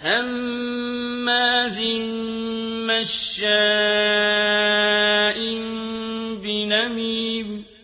هَمَّازٍ مَّشَّاءٍ بِنَمِيمٍ